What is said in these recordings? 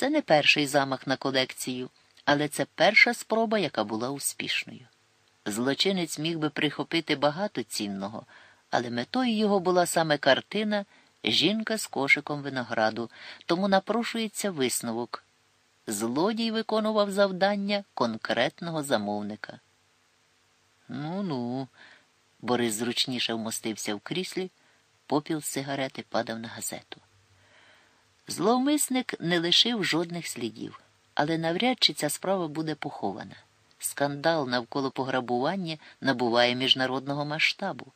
Це не перший замах на колекцію, але це перша спроба, яка була успішною. Злочинець міг би прихопити багато цінного, але метою його була саме картина Жінка з кошиком винограду, тому напрошується висновок. Злодій виконував завдання конкретного замовника. Ну ну, Борис зручніше вмостився в кріслі, попіл сигарети падав на газету. Зловмисник не лишив жодних слідів, але навряд чи ця справа буде похована. Скандал навколо пограбування набуває міжнародного масштабу.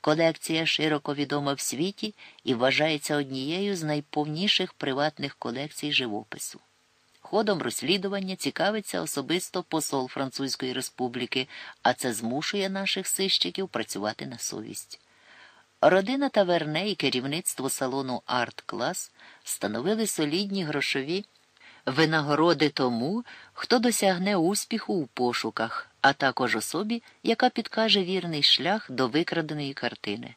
Колекція широко відома в світі і вважається однією з найповніших приватних колекцій живопису. Ходом розслідування цікавиться особисто посол Французької Республіки, а це змушує наших сищиків працювати на совість. Родина Таверне і керівництво салону Арт Клас встановили солідні грошові винагороди тому, хто досягне успіху у пошуках, а також особі, яка підкаже вірний шлях до викраденої картини.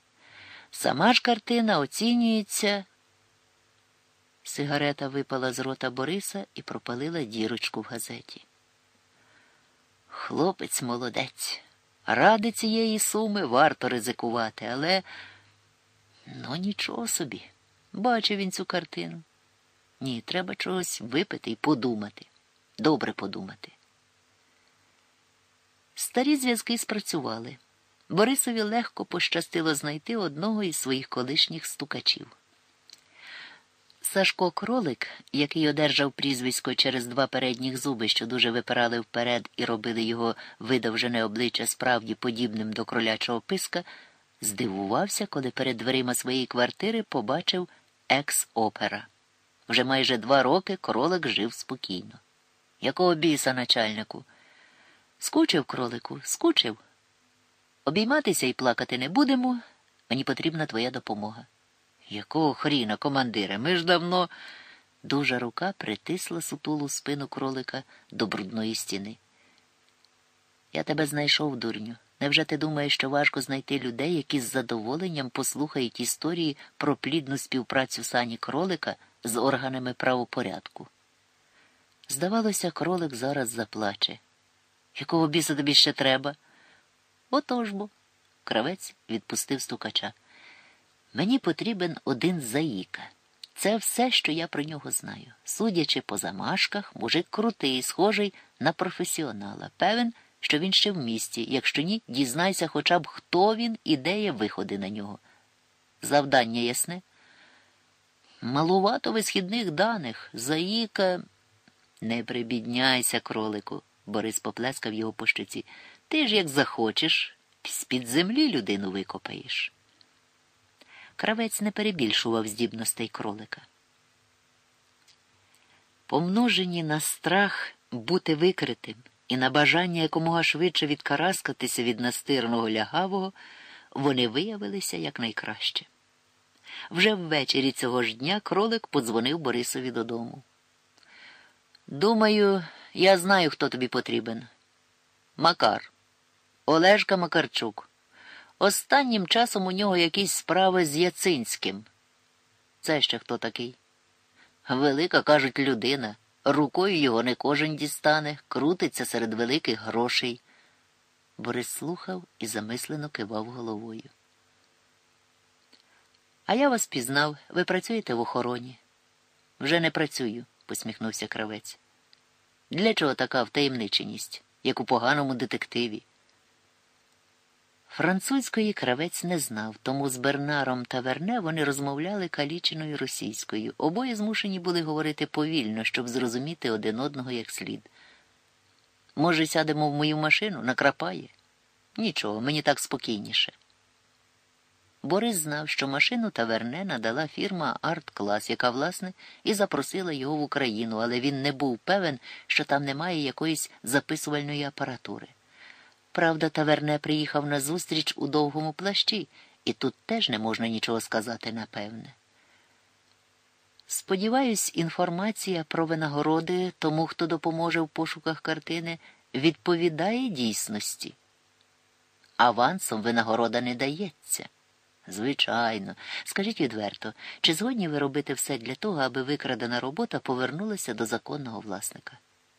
Сама ж картина оцінюється. Сигарета випала з рота Бориса і пропалила дірочку в газеті. Хлопець молодець. Ради цієї суми варто ризикувати, але ну нічого собі. Бачив він цю картину. Ні, треба чогось випити і подумати. Добре подумати. Старі зв'язки спрацювали. Борисові легко пощастило знайти одного із своїх колишніх стукачів. Сашко Кролик, який одержав прізвисько через два передніх зуби, що дуже випирали вперед і робили його видовжене обличчя справді подібним до кролячого писка, здивувався, коли перед дверима своєї квартири побачив екс-опера. Вже майже два роки кролик жив спокійно. Якого біса, начальнику? Скучив кролику, скучив. Обійматися і плакати не будемо. Мені потрібна твоя допомога. Якого хріна, командире? Ми ж давно. Дужа рука притисла сутулу спину кролика до брудної стіни. Я тебе знайшов, дурню. Невже ти думаєш, що важко знайти людей, які з задоволенням послухають історії про плідну співпрацю сані кролика з органами правопорядку? Здавалося, кролик зараз заплаче. Якого біса тобі ще треба? Отож бо. Кравець відпустив стукача. Мені потрібен один заїка. Це все, що я про нього знаю. Судячи по замашках, мужик крутий, схожий на професіонала. Певен, що він ще в місті. Якщо ні, дізнайся хоча б, хто він і де є виходи на нього. Завдання ясне? Малувато висхідних даних. Заїка. Не прибідняйся, кролику, Борис поплескав його по щиці. Ти ж, як захочеш, з-під землі людину викопаєш. Кравець не перебільшував здібностей кролика. Помножені на страх бути викритим і на бажання якомога швидше відкараскатися від настирного лягавого, вони виявилися якнайкраще. Вже ввечері цього ж дня кролик подзвонив Борисові додому. Думаю, я знаю, хто тобі потрібен. Макар, Олежка Макарчук. Останнім часом у нього якісь справи з Яцинським. Це ще хто такий? Велика, кажуть, людина. Рукою його не кожен дістане, крутиться серед великих грошей. Борис слухав і замислено кивав головою. А я вас пізнав, ви працюєте в охороні. Вже не працюю, посміхнувся кравець. Для чого така втаємниченість, як у поганому детективі? Французької кравець не знав, тому з Бернаром та Верне вони розмовляли каліченою російською. Обоє змушені були говорити повільно, щоб зрозуміти один одного як слід. Може, сядемо в мою машину, накрапає? Нічого, мені так спокійніше. Борис знав, що машину таверне надала фірма Арт Клас, яка, власне, і запросила його в Україну, але він не був певен, що там немає якоїсь записувальної апаратури. Правда, таверне приїхав на зустріч у довгому плащі, і тут теж не можна нічого сказати напевне. Сподіваюсь, інформація про винагороди тому, хто допоможе в пошуках картини, відповідає дійсності. Авансом винагорода не дається. Звичайно. Скажіть відверто, чи згодні ви робити все для того, аби викрадена робота повернулася до законного власника?